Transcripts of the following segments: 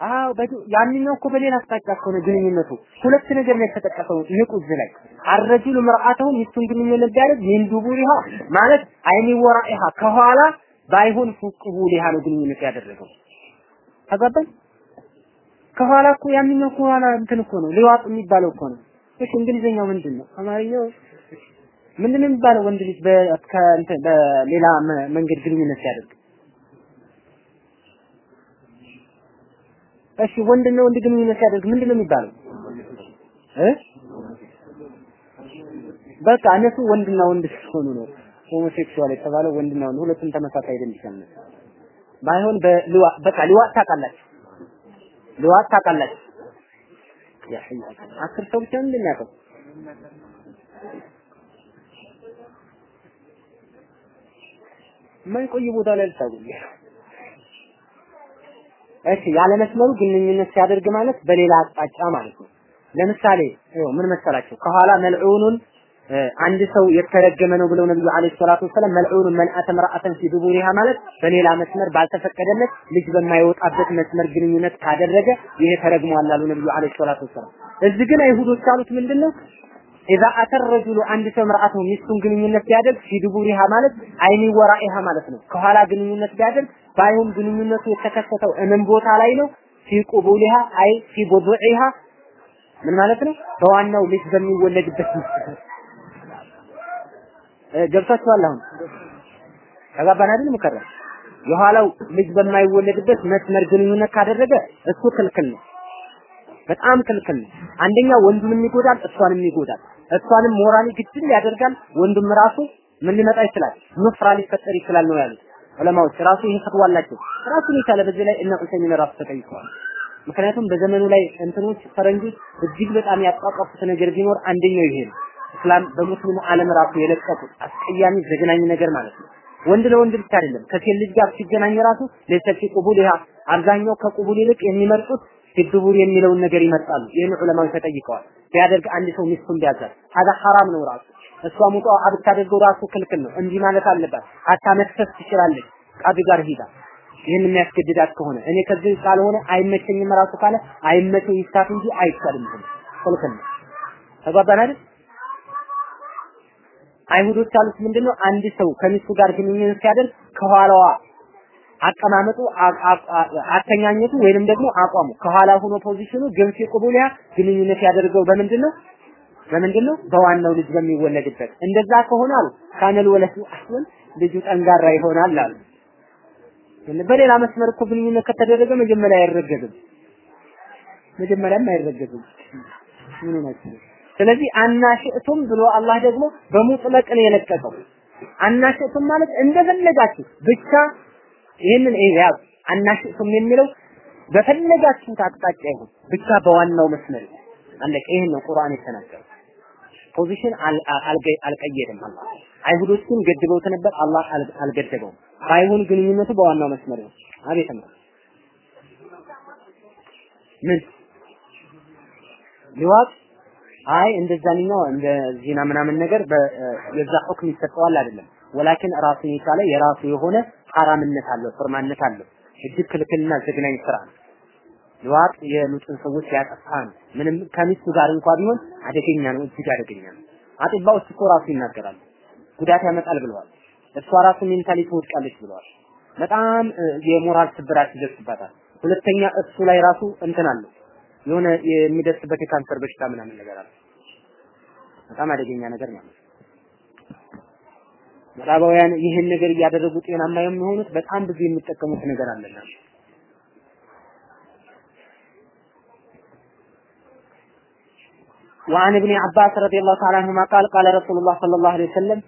አዎ በዱ ያንኛው እኮ በሌላ አቅጣጫ እኮ ነው ግንኙነቱ። ሁለት ነገር ነው የተጠቀሰው እዚህ ላይ አረጁሉ ምርአተው ሚስቱን ግንኙነት ቢያደርግ ሚን ዱቡሪሃ ማለት አይኒ ወራኢሃ ከኋላ ባይሆን ፉቅቡሊሃ ነው ግንኙነት ያደረገው። ተገባኝ? ከኋላ እኮ ያንኛው ከኋላ እንትን እኮ ነው ሊዋጥ የሚባለው እኮ ነው። እሺ እንግሊዘኛው ምንድን ነው? አማርኛው ምንድን ነው የሚባለው? ወንድ ልጅ በሌላ መንገድ ግንኙነት ሲያደርግ እሺ ወንድና ወንድ ግንኙነት ሲያደርግ ምንድን ነው የሚባለው? እ በቃ እነሱ ወንድና ወንድ ሲሆኑ ነው ሆሞሴክሹዋል የተባለው ወንድና ወንድ ሁለቱም ተመሳሳይ አይደለም። ባይሆን በልዋ በቃ ልዋጥ ታውቃላችሁ፣ ልዋጥ ታውቃላችሁ። አስር ሰው ብቻ ምንድን ነው ያውቀው? የማይቆይ ቦታ ላይ ልታገኙ እሺ ያለ መስመሩ ግንኙነት ሲያደርግ ማለት በሌላ አቅጣጫ ማለት ነው። ለምሳሌ ይኸው ምን መሰላቸው ከኋላ መልዑኑን አንድ ሰው የተረገመ ነው ብለው ነብዩ አለይሂ ሰላቱ ወሰለም መልዑኑን መልአተ ምርአተን ፊ ዱቡሪሃ ማለት በሌላ መስመር ባልተፈቀደለት ልጅ በማይወጣበት መስመር ግንኙነት ካደረገ ይሄ ተረግሟል አሉ ነብዩ አለይሂ ሰላቱ ወሰለም። እዚህ ግን አይሁዶች አሉት ምንድነው ኢዛ አተር አንድ ሰው ምርአቱ ሚስቱን ግንኙነት ቢያደርግ ፊ ዱቡሪሃ ማለት አይኒ ወራኢሃ ማለት ነው። ከኋላ ግንኙነት ቢያደርግ ባይሆን ግንኙነቱ የተከሰተው እምን ቦታ ላይ ነው? ፊ ቁቡሊሃ አይ ፊ ቡዱዒሃ ምን ማለት ነው? በዋናው ልጅ በሚወለድበት ገብታችኋል? አሁን ተጋባን አይደል? ሙከራ የኋላው ልጅ በማይወለድበት መስመር ግንኙነት ካደረገ እሱ ክልክል ነው። በጣም ክልክል ነው። አንደኛ ወንዱንም ይጎዳል፣ እሷንም ይጎዳል። እሷንም ሞራሊ ግድል ያደርጋል። ወንዱም ራሱ ምን ሊመጣ ይችላል? ኑፍራ ሊፈጠር ይችላል ነው ያሉት ዑለማዎች። ራሱ ይሄ ፈትዋ አላቸው። ራሱን የቻለ በዚህ ላይ እነ ዑሰይሚን ራሱ ተጠይቀዋል። ምክንያቱም በዘመኑ ላይ እንትኖች ፈረንጆች እጅግ በጣም ያጧጧፉት ነገር ቢኖር አንደኛው ይሄ ነው። እስላም በሙስሊሙ ዓለም ራሱ የለቀቁት አስቀያሚ ዘግናኝ ነገር ማለት ነው። ወንድ ለወንድ ብቻ አይደለም ከሴት ልጅ ጋር ሲገናኝ ራሱ ለሰፊ ቁቡልሃ አብዛኛው ከቁቡል ይልቅ የሚመርጡት ፊድቡር የሚለውን ነገር ይመርጣሉ። ይህን ዑለማዎች ተጠይቀዋል። ቢያደርግ አንድ ሰው ሚስቱን ቢያዛል ሀዛ ሐራም ነው ራሱ እሷ ሙጣ ብታደርገው ራሱ ክልክል ነው። እንዲህ ማለት አለባት። አታ መክሰስ ትችላለች ቃዲ ጋር ሂዳ ይህን የሚያስገድዳት ከሆነ እኔ ከዚህ ካልሆነ አይመቸኝም ራሱ ካለ አይመቸው ይሳት እንጂ አይቻልም። ክልክል ነው። ተግባባን አይደል? አይሁዶች አሉት ምንድነው? አንድ ሰው ከሚስቱ ጋር ግንኙነት ሲያደርግ ከኋላዋ አቀማመጡ አተኛኘቱ ወይንም ደግሞ አቋሙ ከኋላ ሆኖ ፖዚሽኑ ግን ፊቁቡሊያ ግንኙነት ያደርገው በምንድን ነው? በምንድን ነው? በዋናው ልጅ በሚወለድበት እንደዛ ከሆነ አሉ ካነል ወለቱ አህወን ልጁ ጠንጋራ ይሆናል አሉ። በሌላ መስመር እኮ ግንኙነት ከተደረገ መጀመሪያ አይረገዝም። መጀመሪያም አይረገዝም። ምን ነው? ስለዚህ አናሽእቱም ብሎ አላህ ደግሞ በሙጥለቅ ነው የለቀቀው። አናሽእቱም ማለት እንደፈለጋችሁ ብቻ ይህንን ያዝ አናሽእቱም የሚለው በፈለጋችሁት አቅጣጫ ይሁን ብቻ በዋናው መስመር አለቀ። ይሄን ነው ቁርአን የተናገረው። ፖዚሽን አልቀየድም አላህ። አይሁዶች ግን ገድበውት ነበር፣ አላህ አልገደበውም። ባይሆን ግንኙነቱ በዋናው መስመር ነው። አቤት ነው ምን لواط አይ እንደዛኛው እንደ زنا ምናምን ነገር የዛ حكم ይሰጠዋል አይደለም። ولكن ራሱን የቻለ የራሱ የሆነ ሐራምነት አለው፣ ሑርማነት አለው። እጅግ ክልክልና ዘግናኝ ስራ ነው። لواط የሉጥን ሰዎች ያጠፋ ነው። ምንም ከሚስቱ ጋር እንኳ ቢሆን አደገኛ ነው፣ እጅግ አደገኛ ነው። አጥባዎች እኮ ራሱ ይናገራሉ፣ ጉዳት ያመጣል ብለዋል። እሷ ራሱ mentally ትወድቃለች ብለዋል። በጣም የሞራል ስብራት ይደርስባታል። ሁለተኛ እሱ ላይ ራሱ እንትን አለው የሆነ የሚደርስበት የካንሰር በሽታ ምናምን ነገር አለ። በጣም አደገኛ ነገር ነው። ምዕራባውያን ይህን ነገር እያደረጉ ጤናማ የሚሆኑት በጣም ብዙ የሚጠቀሙት ነገር አለና وعن ابن عباس رضي الله تعالى عنهما قال قال رسول الله صلى الله عليه وسلم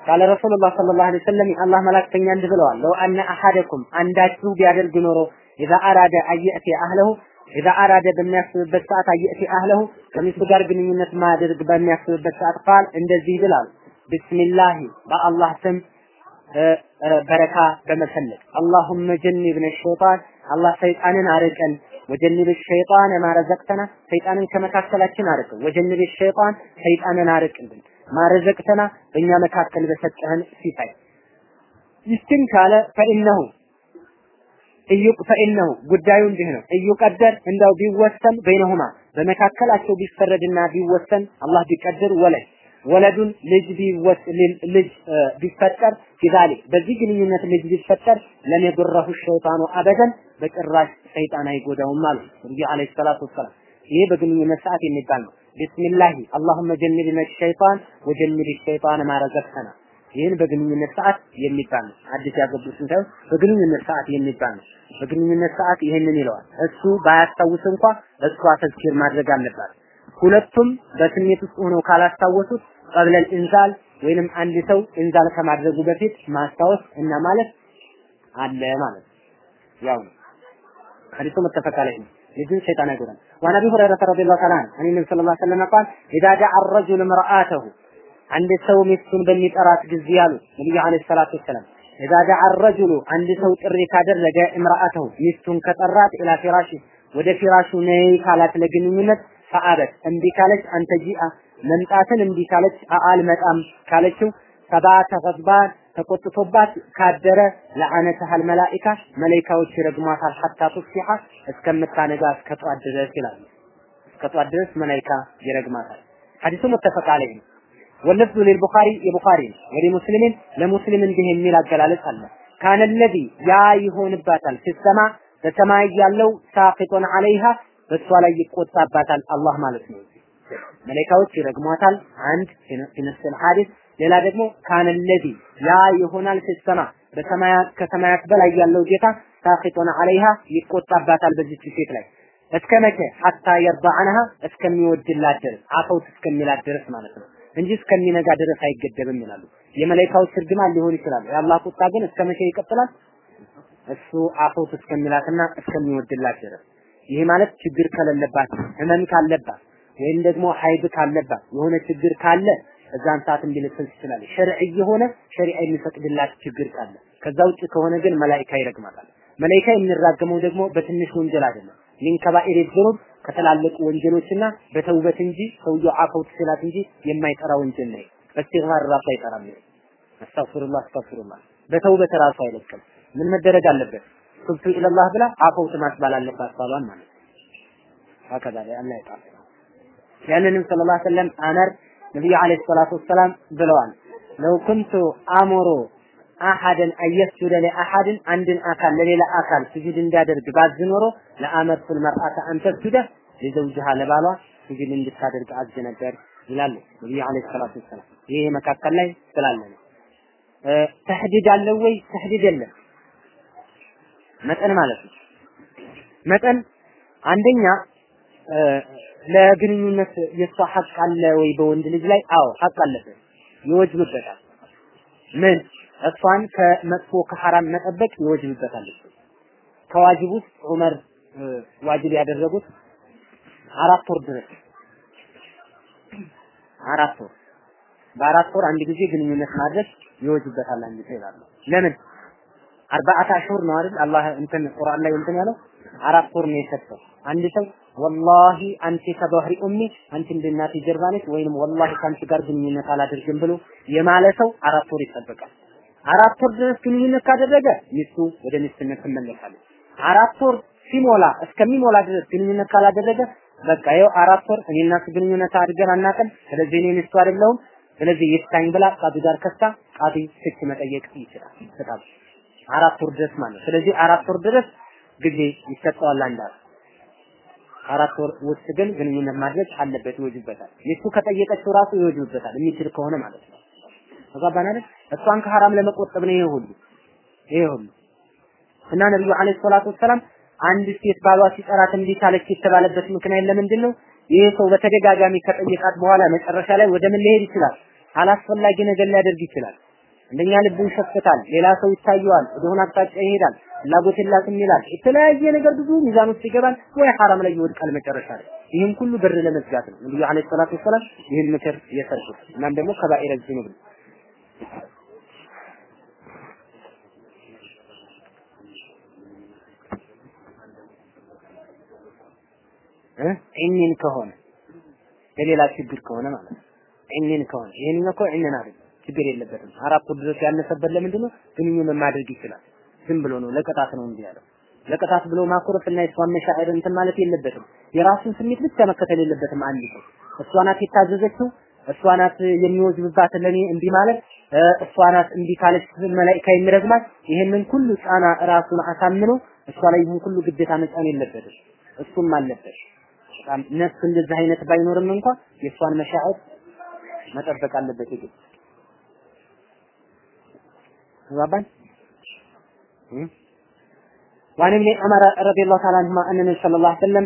قال رسول الله صلى الله عليه وسلم الله መላእክተኛ እንዲህ ብለዋል ለው አነ አሐደኩም አንዳችሁ ቢያደርግ ኖሮ ኢዛ አራደ አየእቲ አህለሁ ኢዛ አራደ በሚያስብበት ሰዓት አየእቲ አህለሁ ከሚስቱ ጋር ግንኙነት ማድረግ በሚያስብበት ሰዓት ቃል እንደዚህ ብላል ቢስሚላህ በአላህ ስም በረካ በመፈለግ። አላሁመ ጀኒብነ ሸይጣን አላህ ሰይጣንን አርቀን። ወጀንብ ሸይጣን ማረዘቅተና ሰይጣንን ከመካከላችን አርቀው ወጀንብ ሸይጣን ሰይጣንን አርቅልን። ማረዘቅተና በእኛ መካከል በሰጠህን ሲሳይ። ይስትን ካለ فإنه إن فإنه ጉዳዩ እንዲህ ነው። إن يقدر እንዳው ቢወሰን بينهما በመካከላቸው ቢፈረድና ቢወሰን አላህ ቢቀድር ولد ወለዱን ልጅ ቢወስ ልጅ ቢፈጠር في ذلك በዚህ ግንኙነት ልጅ ቢፈጠር لم يضره شيطان أبدا በጭራሽ ሰይጣን አይጎዳውም አሉ ነብዩ عليه الصلاة والسلام። ይሄ በግንኙነት ሰዓት የሚባል ነው። بسم الله اللهم جنبنا الشيطان وجنب الشيطان ما ይህን በግንኙነት ሰዓት የሚባል ነው። አዲስ ያገቡትን ሳይሆን በግንኙነት ሰዓት የሚባል ነው። በግንኙነት ሰዓት ይህንን ይለዋል። እሱ ባያስታውስ እንኳ እሷ تذكير ማድረግ አለባት። ሁለቱም በስሜት ውስጥ ሆነው ካላስታወሱት ቀብለል ኢንዛል ወይንም አንድ ሰው ኢንዛል ከማድረጉ በፊት ማስታወስ እና ማለት አለ ማለት ነው። ያው ነው። ሐዲሱ መተፈቅ ዐለይሂ ነው። ልጅን ሸይጣን አይጎዳም። وعن ابي هريره رضي الله تعالى عنه عن النبي صلى الله عليه وسلم قال اذا دعا الرجل امراته አንድ ሰው ሚስቱን በሚጠራት ጊዜ አሉ ነብዩ አለይሂ ሰላቱ ወሰላም اذا دعا الرجل አንድ ሰው ጥሪ ካደረገ امراته ሚስቱን ከጠራት ኢላ ፊራሽ ወደ ፊራሹ ነይ ካላት ለግንኙነት ፈአበት እምቢ ካለች አንተ ጂአ መምጣትን እምቢ ካለች አልመጣም ካለችው ሰባተ ገዝባን ተቆጥቶባት ካደረ ለአነተሃል መላኢካ መላኢካዎች ይረግሟታል ሐታ ቱስቢሐ እስከምታነጋ እስከ ጧት ድረስ ይላል። እስከ ጧት ድረስ መላኢካ ይረግማታል። ሐዲሱ ሙተፈቅ ዐለይሂ ነው። ወለፍዙ ለልቡኻሪ የቡኻሪ ሙስሊምን ለሙስሊም እንዲህ የሚል አገላለጽ አለ። ካነ ለዚ ያ ይሆንባታል ሲሰማ በሰማይ ያለው ሳቂጦን ዐለይሃ በእሷ ላይ ይቆጣባታል አላህ ማለት ነው። መላኢካዎች ይረግሟታል። አንድ ፊነስል ሐዲስ ሌላ ደግሞ ካነ ያ ይሆናል ሲሰማ በሰማያት ከሰማያት በላይ ያለው ጌታ ሳቂጦን ዐለይሃ ይቆጣባታል በዚች ሴት ላይ እስከ መቼ ሐታ የርዳዕነሃ እስከሚወድላት ድረስ አፈውት እስከሚላት ድረስ ማለት ነው እንጂ እስከሚነጋ ድረስ አይገደብም ይላሉ። የመላኢካዎች እርግማን ሊሆን ይችላል። የአላህ ቁጣ ግን እስከ መቼ ይቀጥላል? እሱ አፈውት እስከሚላትና እስከሚወድላት ድረስ። ይሄ ማለት ችግር ከሌለባት ህመም ካለባት ወይም ደግሞ ሀይብ ካለባት የሆነ ችግር ካለ እዛን ሰዓት እንዲልብስ ይችላል። شرعي የሆነ ሸሪዓ የሚፈቅድላት ችግር ካለ። ከዛ ውጭ ከሆነ ግን መላኢካ ይረግማታል። መላኢካ የሚራገመው ደግሞ በትንሽ ወንጀል አይደለም። من كبائر الذنوب ከተላለቁ ወንጀሎችና በተውበት እንጂ ሰውየው አፈውት ስላት እንጂ የማይጠራ ወንጀል ነው። በእስቲግፋር ራሱ አይጠራም። أستغفر الله أستغفر الله በተውበት ራሱ አይለቅም። ምን መደረግ አለበት? تبت إلى الله ብላ አፈውት ማስባል አለባት ባሏን ማለት ነው። هكذا አላህ ይጣል ያንንም صلى الله عليه وسلم አመር ነብዩ عليه الصلاة والسلام ብለዋል لو كنت آمر أحدا أن يسجد لأحد አንድን አካል ለሌላ አካል ስጁድ እንዲያደርግ ባዝ ኖሮ لأمرت المرأة أن تسجد لزوجها ለባሏ ስጁድ እንድታደርግ አዝ ነበር ይላሉ ነብዩ عليه الصلاة والسلام። ይሄ መካከል ላይ ስላለ ነው። تحديد አለው ወይ? تحديد የለም። መጠን ማለት ነው። መጠን አንደኛ ለግንኙነት የሷ ሐቅ አለ ወይ በወንድ ልጅ ላይ? አዎ ሐቅ አለበት፣ ይወጅብበታል። ምን እሷን ከመጥፎ ከሐራም መጠበቅ ይወጅብበታል። ከዋጅብ ውስጥ ዑመር ዋጅብ ያደረጉት አራት ወር ድረስ አራት ወር በአራት ወር አንድ ጊዜ ግንኙነት ማድረግ ይወጅበታል አንድ ሰው ይላሉ። ለምን አርባዓት አሽሁር ነው አይደል? አላህ እንትን ቁርአን ላይ እንትን ያለው አራት ወር ነው የሰጠው። አንድ ሰው ወላሂ አንቺ ከበህሪ ኡሚ አንቺ እንደ እናቴ ጀርባ ነች ወይንም ወላሂ ከአንቺ ጋር ግንኙነት አላደርግም ብሎ የማለ ሰው አራት ወር ይጠበቃል። አራት ወር ድረስ ግንኙነት ካደረገ ሚስቱ ወደ ሚስትነት ትመለሳለች። አራት ወር ሲሞላ እስከሚሞላ ድረስ ግንኙነት ካላደረገ በቃ ይኸው አራት ወር እኔ እና እሱ ግንኙነት አድርገን አናውቅም፣ ስለዚህ እኔ ሚስቱ አይደለሁም፣ ስለዚህ ይፍታኝ ብላ ቃዲ ጋር ከሳ ቃዲ ፍች መጠየቅ ይችላል። አራት ወር ድረስ ማለት ስለዚህ አራት ወር ድረስ ጊዜ ይሰጠዋል አንዳል አራት ወር ውስጥ ግን ግንኙነት ማድረግ አለበት፣ ይወጅበታል። ሚስቱ ከጠየቀችው ራሱ ይወጅበታል የሚችል ከሆነ ማለት ነው። ተጋባን አይደል? እሷን ከሐራም ለመቆጠብ ነው ይሄ ሁሉ ይሄ ሁሉ እና ነብዩ አለይሂ ሰላቱ ወሰላም አንድ ሴት ባሏ ሲጠራት እምቢ ካለች የተባለበት ምክንያት ለምንድን ነው? ይሄ ሰው በተደጋጋሚ ከጠየቃት በኋላ መጨረሻ ላይ ወደ ምን ሊሄድ ይችላል? አላስፈላጊ ነገር ሊያደርግ ይችላል። አንደኛ ልቡ ይሸፍታል፣ ሌላ ሰው ይታየዋል፣ ወደሆነ አቅጣጫ ይሄዳል፣ ፍላጎት የላትም ይላል። የተለያየ ነገር ብዙ ሚዛን ውስጥ ይገባል፣ ወይ ሐራም ላይ ይወድቃል መጨረሻ ላይ። ይህን ሁሉ በር ለመዝጋት ነው ነብዩ አለይሂ ሰላቱ ወሰላም ይህን ምክር የሰጡት። እናም ደግሞ ከባኢረ ዝኑብ ነው። ዒኒን ከሆነ የሌላ ችግር ከሆነ ማለት ነው። ዒኒን ከሆነ ይሄን እኮ ዒኒን አይደል ችግር የለበትም። አራት ድረስ ያነሰበት ለምንድን ነው? ግንኙነት ማድረግ ይችላል። ዝም ብሎ ነው ለቅጣት ነው እንዲህ ያለው። ለቅጣት ብሎ ማኩረፍ እና የሷን መሻዕር እንትን ማለት የለበትም። የራሱን ስሜት ብቻ መከተል የለበትም። አንድ ሰው እሷ ናት የታዘዘችው፣ እሷ ናት የሚወጅብባት ለኔ እንዲህ ማለት እሷ ናት እንዲህ ካለች መላኢካ የሚረግማት ይሄንን ሁሉ ጫና ራሱን አሳምኖ እሷ ላይ ይሁን ሁሉ ግዴታ መጫን የለበትም። እሱም አለበት። በጣም ነፍስ እንደዚህ አይነት ባይኖርም እንኳ የእሷን መሻዕር መጠበቅ አለበት ተግባባን وعن ابن عمر رضي الله تعالى عنهما أن النبي صلى الله عليه وسلم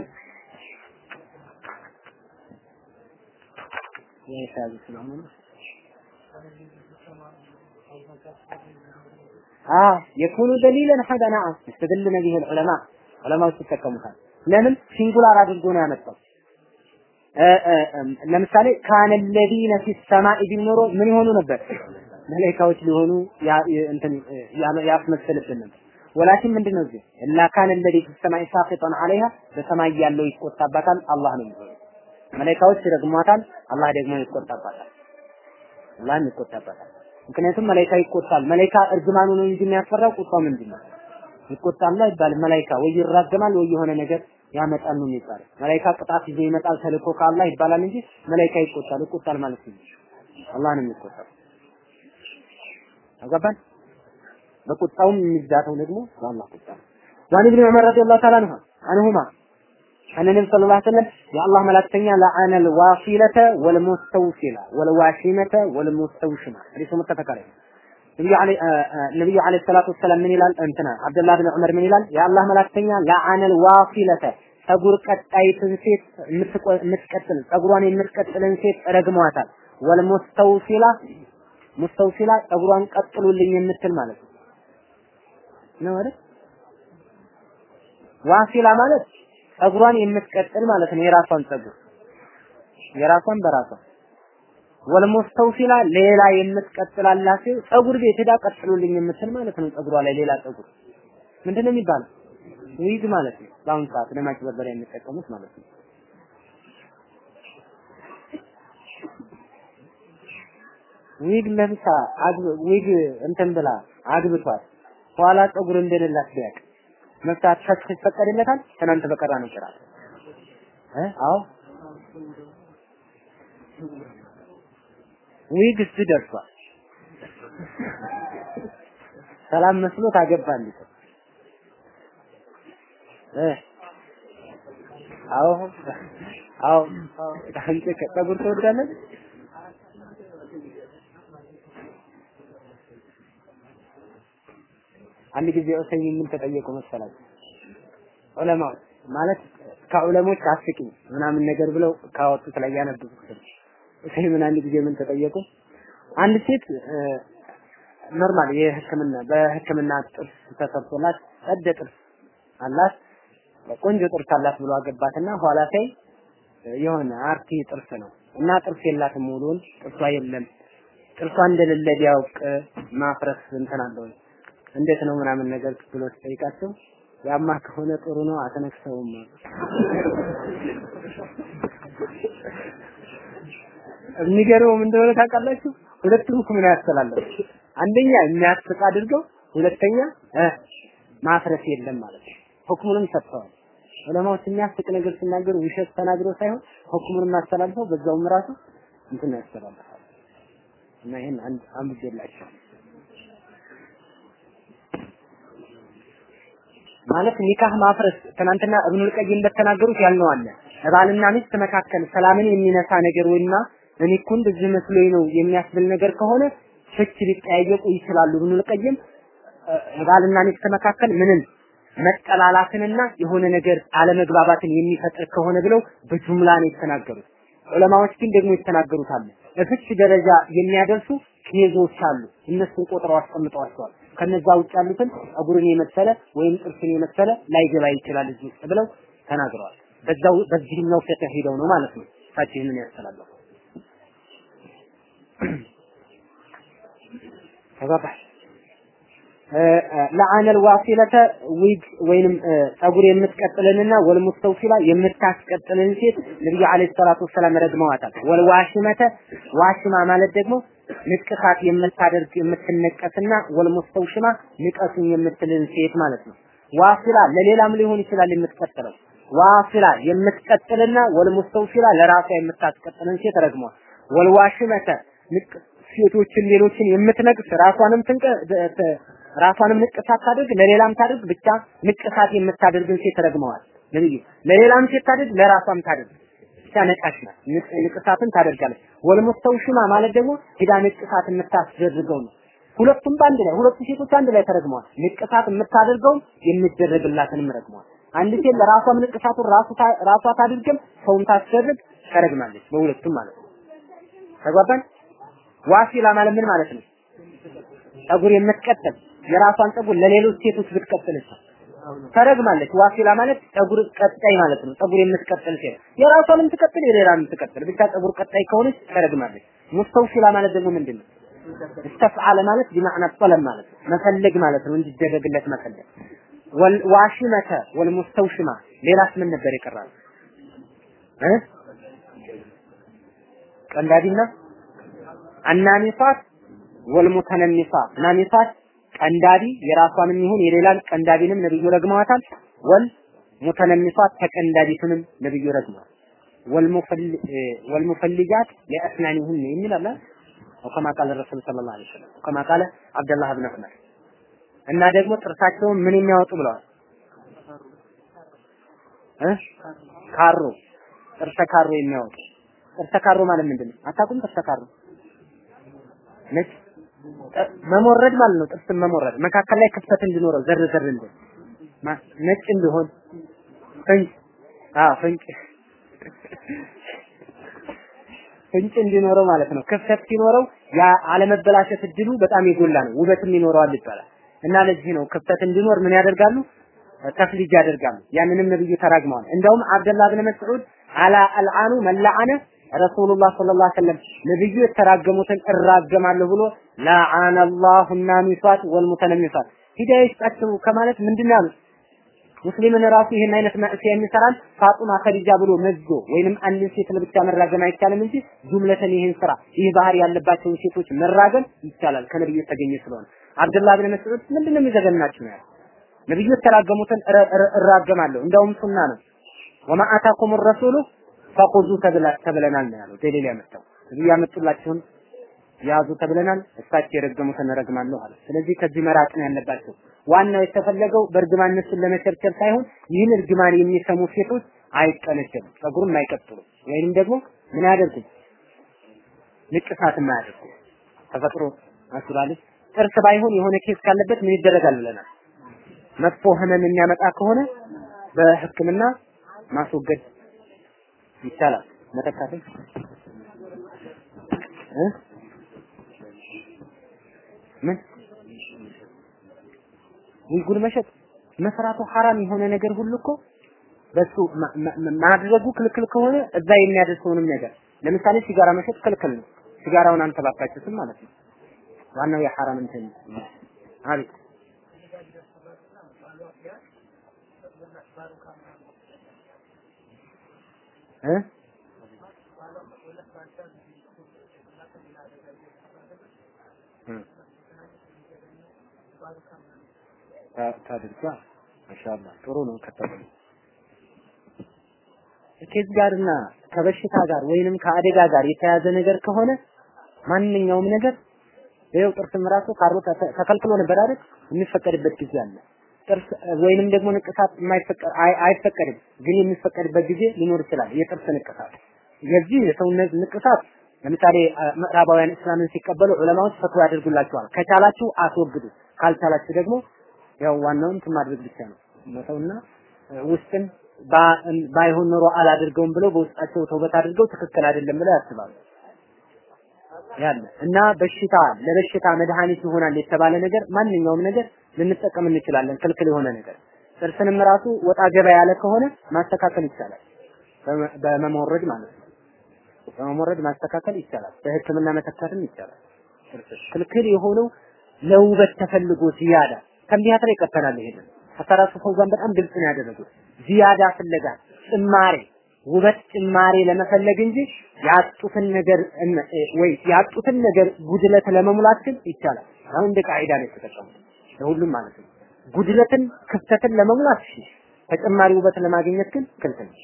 آه يكون دليلا هذا نعم يستدلنا به العلماء علماء يتكلمون ለምን ሲንጉላር አድርጎ ነው ያመጣው ለምሳሌ ካነ الذين في السماء ቢኖሩ ምን ይሆኑ ነበር መላኢካዎች ሊሆኑ እንትን ያስመሰልብን ነበር። ወላኪን ምንድነው እዚህ እላ ካነ ለዚ ሰማይ ሳቂጠን አለይሃ በሰማይ ያለው ይቆጣባታል፣ አላህ ነው የሚሆነው። መላኢካዎች ይረግሟታል፣ አላህ ደግሞ ይቆጣባታል። አላህም ይቆጣባታል። ምክንያቱም መላኢካ ይቆጣል። መላኢካ እርግማኑ ነው እንጂ የሚያስፈራው ቁጣው ምንድን ነው? ይቆጣል አይባልም። መላኢካ ወይ ይራገማል ወይ የሆነ ነገር ያመጣል ነው የሚባለው። መላኢካ ቅጣት ይዞ ይመጣል ተልኮ ከአላህ ይባላል እንጂ መላኢካ ይቆጣል። ይቆጣል ማለት ነው አላህ ነው የሚቆጣው። አገባን በቁጣውም የሚዳተው ደግሞ በአላህ ቁጣ ነው። وعن ابن عمر رضي الله تعالى عنه عنهما أن النبي صلى الله عليه وسلم የአላህ መላእክተኛ ለአነ ልዋሲለተ ወልሙስተውሲላ ወልዋሺመተ ወልሙስተውሽማ ሐዲሱ ሙተፈቅ አለይህ ነቢዩ ዓለይሂ ሰላቱ ወሰላም ምን ይላል? እንትና አብደላህ ብን ዑመር ምን ይላል? የአላህ መላእክተኛ ለአነል ዋሲለተ ጸጉር ቀጣይትን ሴት የምትቀጥል ጸጉሯን የምትቀጥልን ሴት ረግሟታል። ወልሙስተውሲላ ሙስተውሲላ ጸጉሯን ቀጥሉልኝ የምትል ማለት ነው ነው አይደል واصلة ማለት ጸጉሯን የምትቀጥል ማለት ነው የራሷን ጸጉር የራሷን በራሷ والمستوصلة ሌላ የምትቀጥላላት ጸጉር ቤት ሄዳ ቀጥሉልኝ የምትል ማለት ነው። ጸጉሯ ላይ ሌላ ጸጉር ምንድን ነው የሚባለው? ዊግ ማለት ነው። በአሁኑ ሰዓት ለማጭበርበሪያ የሚጠቀሙት ማለት ነው። ዊግ ለብሳ ዊግ እንትን ብላ አግብቷል። ኋላ ጸጉር እንደሌላት ቢያቅ መፍታት ፈስክ ይፈቀድለታል። ትናንት በቀራ ነው እ አዎ ዊግ እሱ ደርሷል። ሰላም መስሎት አገባል እ አዎ አዎ ከጸጉር ትወዳለህ? አንድ ጊዜ ዑሰይሚን ምን ተጠየቁ መሰላችሁ? ዑለማ ማለት ከዑለሞች አስቂኝ ምናምን ነገር ብለው ካወጡት ላይ ያነበቡት ዑሰይሚን አንድ ጊዜ ምን ተጠየቁ? አንድ ሴት normal የህክምና በህክምና ጥርስ ተሰርቶላት ጸደ ጥርስ አላት ቆንጆ ጥርስ አላት ብሎ አገባትና ኋላ ሳይ የሆነ አርቲ ጥርስ ነው እና ጥርስ የላትም ሙሉን ጥርሷ የለም ጥርሷ እንደሌለ ቢያውቅ ማፍረስ እንትን አለው እንዴት ነው ምናምን ነገር ብሎ ሲጠይቃቸው ያማ ከሆነ ጥሩ ነው አተነክሰውም የሚገርመው እንደሆነ ታውቃላችሁ? ሁለቱም ሁክም ነው ያስተላለፉ። አንደኛ የሚያስቅ አድርገው፣ ሁለተኛ ማፍረስ የለም ማለት ነው። ሁክሙንም ሰጥተዋል። ዑለማዎች የሚያስቅ ነገር ሲናገሩ ውሸት ተናግረው ሳይሆን ሁክሙንም አስተላልፈው በዛውም ራሱ እንትን ያስተላልፋል እና ይሄን አንድ አንብቤላቸው ማለት ኒካህ ማፍረስ ትናንትና እብኑል ቀይም እንደተናገሩት ያልነው አለ ባልና ሚስት መካከል ሰላምን የሚነሳ ነገር ወይና እኔ እኮ እንደዚህ መስሎኝ ነው የሚያስብል ነገር ከሆነ ፍች ሊጠያየቁ ይችላሉ። እብኑል ቀይም ባልና ሚስት መካከል ምንም መጠላላትንና የሆነ ነገር አለመግባባትን የሚፈጥር ከሆነ ብለው በጅምላ ነው የተናገሩት። ዑለማዎች ግን ደግሞ የተናገሩት አለ በፍች ደረጃ የሚያደርሱ ኬዞች አሉ። እነሱን ቆጥረው አስቀምጠዋቸዋል። ከነዛ ውጭ ያሉትን ጸጉርን የመሰለ ወይም ጥርስን የመሰለ ላይገባ ይችላል እዚህ ውስጥ ብለው ተናግረዋል። በዛው በዚህኛው ፍቅህ ሄደው ነው ማለት ነው። ይህንን ያስተላለፉ ተባባል ለአነል ዋሲለተ ዊግ ወይንም ጸጉር የምትቀጥልንና والمستوصلة የምታስቀጥልን ሴት ነብዩ عليه الصلاة والسلام ረግመዋታል። والواشمة واشمة ማለት ደግሞ ንቅሳት የምታደርግ የምትነቀስና والمستوشمة ንቀሱኝ የምትልን ሴት ማለት ነው። واصلة ለሌላም ሊሆን ይችላል የምትቀጥለው واصلة የምትቀጥልና والمستوصلة ለራሷ የምታስቀጥልን ሴት ረግሟል። ወልዋሽመተ ሴቶችን ሌሎችን የምትነቅስ ራሷንም ትንቀ ራሷንም ንቅሳት ታድርግ ለሌላም ታድርግ ብቻ ንቅሳት የምታደርግን ሴት ረግመዋል ነብዩ ለሌላም ሴት ታድርግ ለራሷም ታድርግ ብቻ ነቃሽ ናት ንቅሳትን ታደርጋለች። ወልሙስተውሽማ ማለት ደግሞ ሂዳ ንቅሳት የምታስደርገው ነው። ሁለቱም በአንድ ላይ ሁለቱ ሴቶች አንድ ላይ ተረግመዋል። ንቅሳት የምታደርገው የሚደረግላትንም ረግመዋል። አንድ ሴት ለራሷም ንቅሳቱን ራሷ ታድርግም ሰውም ታስደርግ ተረግማለች በሁለቱም ማለት ነው። ተግባባን? ዋሲላ ማለት ምን ማለት ነው? ጸጉር የምትቀጥል የራሷን ጸጉር ለሌሎች ሴቶች ብትቀጥልስ ተረግማለች። ዋሲላ ማለት ጸጉር ቀጣይ ማለት ነው። ጸጉር የምትቀጥል ሴት የራሷንም ትቀጥል የሌላንም ትቀጥል ብቻ ጸጉር ቀጣይ ከሆነች ተረግማለች። ሙስተውሲላ ማለት ደግሞ ምንድን ነው? እስተፍዓለ ማለት ቢማዕና ጠለም ማለት ነው። መፈለግ ማለት ነው። እንዲደረግለት መፈለግ። ዋሽመተ ወልሙስተውሽማ ሌላስ ምን ነበር የቀራል? እ ቀንዳዲና አናሚፋት ወልሙተነሚፋት ቀንዳዲ የራሷንም ይሁን የሌላን ቀንዳዲንም ነብዩ ረግመዋታል። ወል ሙተነሚሷት ተቀንዳዲቱንም ነብዩ ረግመዋል። ወልሙፈልጃት ለአስናኒሁን የሚል አለ ወከማ ቃለ ረሱል ሰለላሁ ዐለይሂ ወሰለም ወከማ ቃለ አብደላህ ብን ዑመር እና ደግሞ ጥርሳቸውን ምን የሚያወጡ ብለዋል ካሮ ጥርሰ ካሮ የሚያወጡ ጥርሰ ካሮ ማለት ምንድን ነው? አታውቁም? ጥርሰ ካሮ ነጭ መሞረድ ማለት ነው። ጥርስን መሞረድ መካከል ላይ ክፍተት እንዲኖረው ዘር ዘር እንደ ነጭ እንዲሆን ፍንጭ አዎ ፍንጭ ፍንጭ እንዲኖረው ማለት ነው። ክፍተት ሲኖረው ያ አለመበላሸት እድሉ በጣም የጎላ ነው። ውበትም ይኖረዋል ይባላል እና ለዚህ ነው ክፍተት እንዲኖር ምን ያደርጋሉ? ተፍሊጅ ያደርጋሉ። ያንንም ነብዩ ተራግመዋል። እንደውም አብደላህ ብን መስዑድ አላ አልአኑ መላአነ ረሱሉላህ ሰለላሁ ዐለይሂ ወሰለም ነብዩ የተራገሙትን እራገማለሁ ብሎ ለዓነ አላሁ ናሚሳት ሂዳያ ይስጣቸው ከማለት ምንድነው ያሉት? ሙስሊምን ራሱ ይሄን አይነት ማዕሲያ የሚሰራን ፋጡማ ከዲጃ ብሎ መዝጎ ወይንም አንድ ሴት ለብቻ መራገም አይቻልም እንጂ ጁምለተን ይህን ስራ ይህ ባህሪ ያለባቸውን ሴቶች መራገም ይቻላል ከነብዩ የተገኘ ስለሆነ አብዱላህ ብን መስዑድ ምንድነው የሚዘገናችሁ ነው ያለው። ነብዩ የተራገሙትን እራገማለሁ እንደውም ሱና ነው። ወማ አታኩም ረሱሉ ፈኹዙ ተብለናል ነው ያለው። ደሊል ያመጣው ነብዩ ያመጡላችሁን ያዙ ተብለናል። እሳቸው የረገሙትን እረግማለሁ አለ። ስለዚህ ከዚህ መራቅ ነው ያለባቸው። ዋናው የተፈለገው በእርግማን እነሱን ለመቸርቸር ሳይሆን ይህን እርግማን የሚሰሙ ሴቶች አይቀነሸም፣ ጸጉርም አይቀጥሉም፣ ወይንም ደግሞ ምን ያደርጉም ንቅሳትም አያደርጉም። ተፈጥሮ አስባለች። ጥርስ ባይሆን የሆነ ኬስ ካለበት ምን ይደረጋል ብለናል። መጥፎ ህመም የሚያመጣ ከሆነ በሕክምና ማስወገድ ይቻላል። መተካት እ ምን ዊጉን መሸጥ መስራቱ ሐራም የሆነ ነገር ሁሉ እኮ በሱ ማድረጉ ክልክል ከሆነ እዛ የሚያደርሰውንም ነገር ለምሳሌ ሲጋራ መሸጥ ክልክል ነው። ሲጋራውን አንተባካችሁትም ማለት ነው። ዋናው የሐራም እንትን አቤት እ ታድርጋ ማሻአላ ጥሩ ነው ከተባለ ከዚህ ጋርና ከበሽታ ጋር ወይንም ከአደጋ ጋር የተያዘ ነገር ከሆነ ማንኛውም ነገር ይኸው ጥርስም ራሱ ካሮ ተከልክሎ ነበር አይደል? የሚፈቀድበት ጊዜ አለ። ጥርስ ወይንም ደግሞ ንቅሳት የማይፈቀድ አይፈቀድም፣ ግን የሚፈቀድበት ጊዜ ሊኖር ይችላል። የጥርስ ንቅሳት የዚህ የሰውነት ንቅሳት ለምሳሌ ምዕራባውያን እስላምን ሲቀበሉ ዑለማዎች ፈትዋ ያደርጉላቸዋል። ከቻላችሁ አስወግዱ፣ ካልቻላችሁ ደግሞ ያው ዋናውን እንትን ማድረግ ብቻ ነው መተውና ውስጥን ባይሆን ኖሮ አላደርገውም ብለው በውስጣቸው ተውበት አድርገው ትክክል አይደለም ብለው ያስባሉ። ያለ እና በሽታ ለበሽታ መድኃኒት ይሆናል የተባለ ነገር ማንኛውም ነገር ልንጠቀም እንችላለን። ክልክል የሆነ ነገር ጥርስንም ራሱ ወጣ ገባ ያለ ከሆነ ማስተካከል ይቻላል። በመሞረድ ማለት ነው። በመሞረድ ማስተካከል ይቻላል። በሕክምና መተካትም ይቻላል። ክልክል የሆነው ለውበት ተፈልጎ ዚያዳ ከሚያትረ ይቀተናል። ይሄንን ሐሰራቱ ፈውዛን በጣም ግልጽ ነው ያደረጉት። ዚያዳ ፍለጋ ጭማሬ ውበት ጭማሬ ለመፈለግ እንጂ ያጡትን ነገር ወይ ያጡትን ነገር ጉድለት ለመሙላት ግን ይቻላል። አሁን እንደ ቃዒዳ ነው የተጠቀሙት ለሁሉም ማለት ነው። ጉድለትን ክፍተትን ለመሙላት እሺ፣ ተጨማሪ ውበት ለማግኘት ግን ክልክል ነው።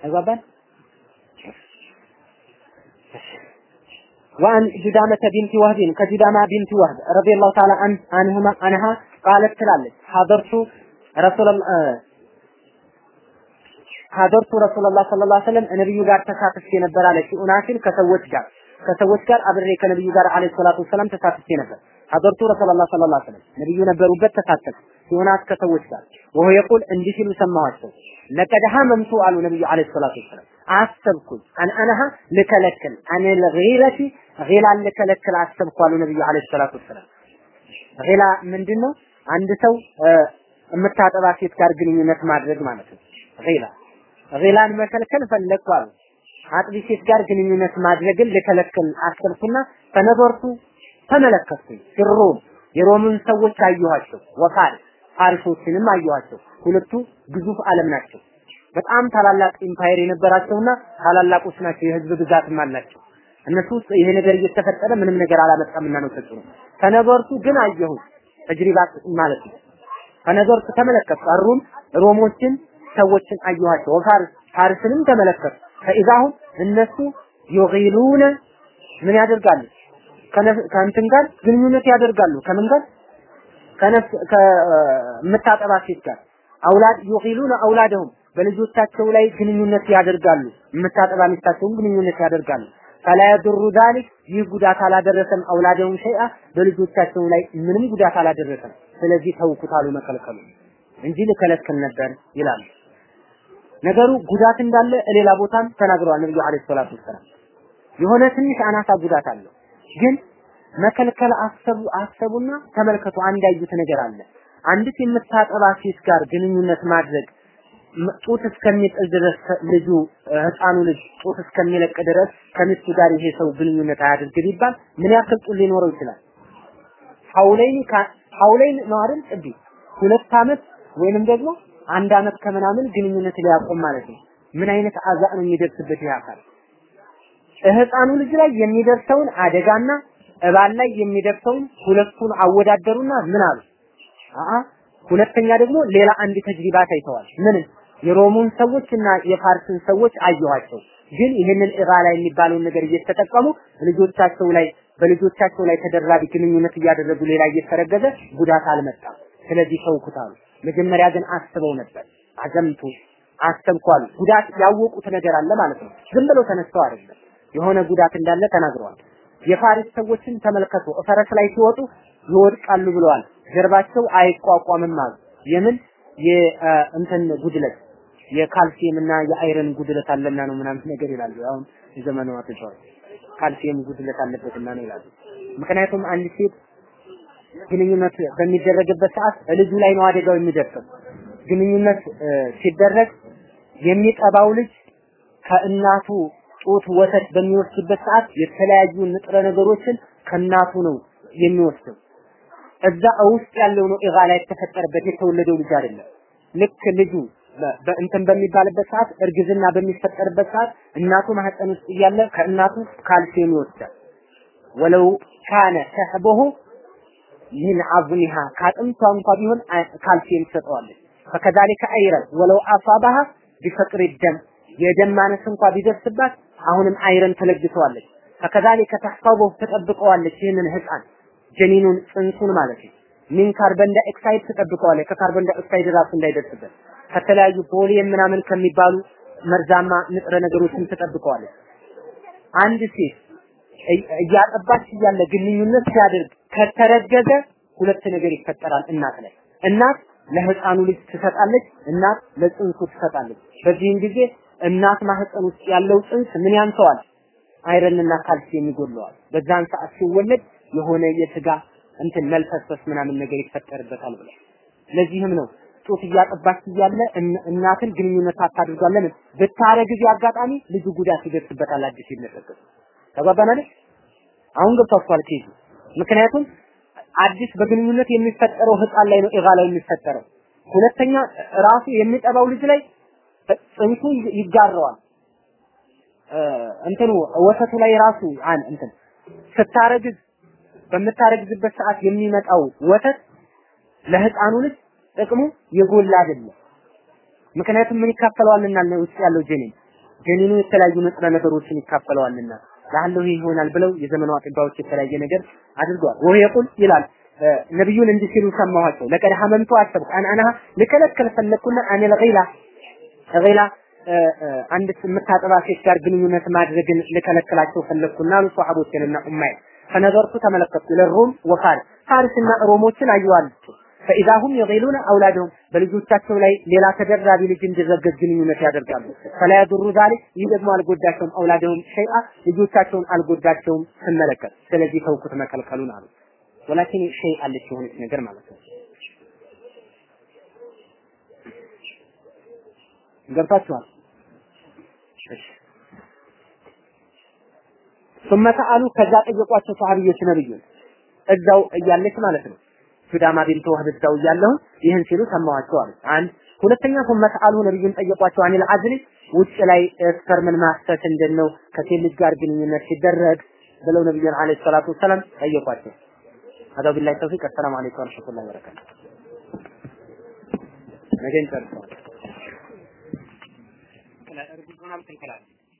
ተግባባን? وعن جدامة بنت وهب كجدامة بنت وهب رضي الله تعالى عن عنهما عنها قالت تلالت حضرت رسول الله ሀደርቱ ረሱላላህ ሰለላሁ ዐለይሂ ወሰለም ነብዩ ጋር ተሳትፌ ነበር አለ። ኡናሲን ከሰዎች ጋር ከሰዎች ጋር አብሬ ከነብዩ ጋር አለይሂ ሰላቱ ወሰለም ተሳትፌ ነበር። ሀደርቱ ረሱላላህ ሰለላሁ ዐለይሂ ወሰለም ነብዩ ነበሩበት ተሳተፉ። ኡናስ ከሰዎች ጋር ወሆ የቁል እንዲህ ሲሉ ሰማኋቸው። ለቀድ ሀመምቱ አሉ ነብዩ አለይሂ ሰላቱ ወሰለም አሰብኩኝ አን ልከለክል አን ልጊለቲ ጊላን ልከለክል አሰብኩ አሉ ነብዩ አለይሂ ሰላቱ ወሰለም። ጊላ ምንድነው? አንድ ሰው የምታጠባ ሴት ጋር ግንኙነት ማድረግ ማለት ነው። ጊላ ገላን መከልከል ፈለግኩ አሉ አጥቢ ሴት ጋር ግንኙነት ማድረግን ልከለክል አሰብኩና ተነዘርቱ ተመለከትኩኝ። في الروم የሮምን ሰዎች አየኋቸው። وفارس ፋሪሶችንም አየኋቸው። ሁለቱ ግዙፍ ዓለም ናቸው። በጣም ታላላቅ empire የነበራቸውና ታላላቆች ናቸው። የህዝብ ብዛትም አላቸው። እነሱ ውስጥ ይሄ ነገር እየተፈጠረ ምንም ነገር አላመጣምና ነው ተጽዕኖ። فنظرت ግን አየሁ تجربة ማለት ነው። فنظرت ተመለከቱ الروم ሮሞችን ሰዎችን አየኋቸው። وفارس ፋሪስንም ተመለከቱ። فإذا هم እነሱ ዩጊሉነ ምን ያደርጋሉ? ከእንትን ጋር ግንኙነት ያደርጋሉ። ከምን ጋር? ከነፍስ ከምታጠባ ሴት ጋር። አውላድ ዩቂሉነ አውላደሁም በልጆቻቸው ላይ ግንኙነት ያደርጋሉ። የምታጠባ ሚስታቸውን ግንኙነት ያደርጋሉ። ፈላ የድሩ ዛሊክ ይህ ጉዳት አላደረሰም። አውላደሁም ሸይአ በልጆቻቸው ላይ ምንም ጉዳት አላደረሰም። ስለዚህ ተውኩታሉ መከልከሉ እንጂ ልከለክል ነበር ይላሉ ነገሩ ጉዳት እንዳለ ሌላ ቦታም ተናግረዋል ነብዩ አለይሂ ሰላቱ ወሰላም የሆነ ትንሽ አናሳ ጉዳት አለው ግን መከልከል አሰቡ አሰቡና ተመልከቱ አንድ ነገር አለ አንዲት የምታጠባ ሴት ጋር ግንኙነት ማድረግ ጡት እስከሚጥል ድረስ ልጁ ህፃኑ ልጅ ጡት እስከሚለቅ ድረስ ከሚስቱ ጋር ይሄ ሰው ግንኙነት አያድርግ ቢባል ምን ያክል ጡት ሊኖረው ይችላል? ሐውለይን ሐውለይን ነው አይደል? ጥቢ ሁለት አመት ወይንም ደግሞ አንድ አመት ከምናምን ግንኙነት ሊያቆም ማለት ነው። ምን አይነት አዛ ነው የሚደርስበት ይህ አካል? ህፃኑ ልጅ ላይ የሚደርሰውን አደጋና እባል ላይ የሚደርሰውን ሁለቱን አወዳደሩና ምን አሉ? አአ ሁለተኛ ደግሞ ሌላ አንድ ተጅሪባ ታይተዋል። ምን የሮሙን ሰዎች የፋርስን ሰዎች አየኋቸው። ግን ይህንን ኢጋላ የሚባለውን ነገር እየተጠቀሙ ልጆቻቸው ላይ በልጆቻቸው ላይ ተደራቢ ግንኙነት እያደረጉ ሌላ እየተረገዘ ጉዳት አልመጣም። ስለዚህ ተውኩታሉ። መጀመሪያ ግን አስበው ነበር። አዘምቱ አሰብኳሉ። ጉዳት ያወቁት ነገር አለ ማለት ነው። ዝም ብለው ተነስተው አይደለም። የሆነ ጉዳት እንዳለ ተናግረዋል። የፋሪስ ሰዎችን ተመልከቱ። ፈረስ ላይ ሲወጡ ይወድቃሉ ብለዋል። ጀርባቸው አይቋቋምም አሉ። የምን የእንትን ጉድለት የካልሲየም እና የአይረን ጉድለት አለና ነው ምናምን ነገር ይላሉ። አሁን የዘመኑ አጥቷል። ካልሲየም ጉድለት አለበትና ነው ይላሉ። ምክንያቱም አንድ ሴት ግንኙነት በሚደረግበት ሰዓት ልጁ ላይ ነው አደጋው የሚደርሰው። ግንኙነት ሲደረግ የሚጠባው ልጅ ከእናቱ ጡት ወተት በሚወስድበት ሰዓት የተለያዩ ንጥረ ነገሮችን ከእናቱ ነው የሚወስደው። እዛ ውስጥ ያለው ነው ኢጋላ የተፈጠረበት የተወለደው ልጅ አይደለም። ልክ ልጁ በእንትን በሚባልበት ሰዓት እርግዝና በሚፈጠርበት ሰዓት እናቱ ማህፀን ውስጥ እያለ ከእናቱ ካልሲየም ይወስዳል። ወለው ካነ ሰህበሁ ሚን አዝሚሃ ከአጥንቷ እንኳ ቢሆን ካልሲየም ትሰጠዋለች። ፈከዛሊከ አይረን ወለው አሳባሃ ቢፈቅሪ ደም የደም ማነስ እንኳ ቢደርስባት አሁንም አይረን ትለግሰዋለች። ፈከዛሊከ ተሕፈظሁ ትጠብቀዋለች ይህንን ህፃን ጀኒኑን ጽንሱን ማለት ነው። من carbon dioxide ትጠብቀዋለች ከ carbon dioxide ራሱ እንዳይደርስበት ከተለያዩ ፖሊየም ምናምን ከሚባሉ መርዛማ ንጥረ ነገሮችን ትጠብቀዋለች። አንድ ሴት እያጠባች እያለ ግንኙነት ሲያደርግ ከተረገዘ ሁለት ነገር ይፈጠራል እናት ላይ። እናት ለህፃኑ ልጅ ትሰጣለች፣ እናት ለጽንሱ ትሰጣለች። በዚህም ጊዜ እናት ማህፀን ውስጥ ያለው ጽንስ ምን ያንሰዋል? iron ና calcium ይጎድለዋል። በዛን ሰዓት ሲወለድ የሆነ የስጋ እንትን መልፈስፈስ ምናምን ነገር ይፈጠርበታል ብለው ለዚህም ነው ጡት እያጠባች እያለ እናትን ግንኙነት አታድርጓለን ብታረግዝ አጋጣሚ ልጁ ጉዳት ይደርስበታል። አዲስ ይነጠቀስ ተጓባናል። አሁን ገብቷችኋል ኬዙ። ምክንያቱም አዲስ በግንኙነት የሚፈጠረው ህፃን ላይ ነው ኢጋላ የሚፈጠረው። ሁለተኛ ራሱ የሚጠባው ልጅ ላይ ጽንሱ ይጋረዋል። እንትኑ ወተቱ ላይ ራሱ አን እንትን ስታረግዝ በምታረግዝበት ሰዓት የሚመጣው ወተት ለህፃኑ ልጅ ጥቅሙ የጎላ አይደለም። ምክንያቱም ምን ይካፈለዋልና ውስጥ ያለው ጀኒን ጀኒኑ የተለያዩ ንጥረ ነገሮችን ይካፈለዋልና ላለው ይሆናል ብለው የዘመኑ አጥባዎች የተለያየ ነገር አድርገዋል። ወህ የቁል ይላል ነብዩን እንዲህ ሲሉ ሰማኋቸው። ለቀድ ሐመምቱ አሰብኩ አን አና ልከለከል ፈለኩና አኔል ገይላ ገይላ አንድ የምታጠባ ሴት ጋር ግንኙነት ማድረግን ልከለክላቸው ፈለኩና አሉ ሷሐቦችንና ኡማይ ፈነዘርቱ ተመለከቱ ለሮም ወፋርስ ፋርስና ሮሞችን አየዋለሁ ፈኢዛ ሁም የገይሉነ አውላደሁም በልጆቻቸው ላይ ሌላ ተደራቢ ልጅ እንዲረገዝ ግንኙነት ያደርጋሉ። ፈላ ያዱሩ ዛሊክ ይህ ደግሞ አልጎዳቸውም። አውላደሁም ሸይአ ልጆቻቸውን አልጎዳቸውም ስመለከት። ስለዚህ ተውኩት መከልከሉን አሉ። ወላኪን ሸይ አለች የሆነች ነገር ማለት ነው። ገብታችኋል? እሺ ثم سألوا ከዛ ጠየቋቸው ሰሃቢዎች ነብዩን እዛው እያለች ማለት ነው ሱዳማ ቢንት ወህብ እዛው እያለሁ ይህን ሲሉ ሰማዋቸው አሉ። አንድ ሁለተኛ ثم سألوا ነብዩን ጠየቋቸው አኒል አዝሊ ውጭ ላይ ስፐርምን ማፍሰስ እንደት ነው ከሴት ልጅ ጋር ግንኙነት ሲደረግ ብለው ነብዩን አለይሂ ሰላቱ ወሰላም ጠየቋቸው። هذا بالله التوفيق السلام عليكم ورحمة الله وبركاته ነገ እንጨርሰዋለን።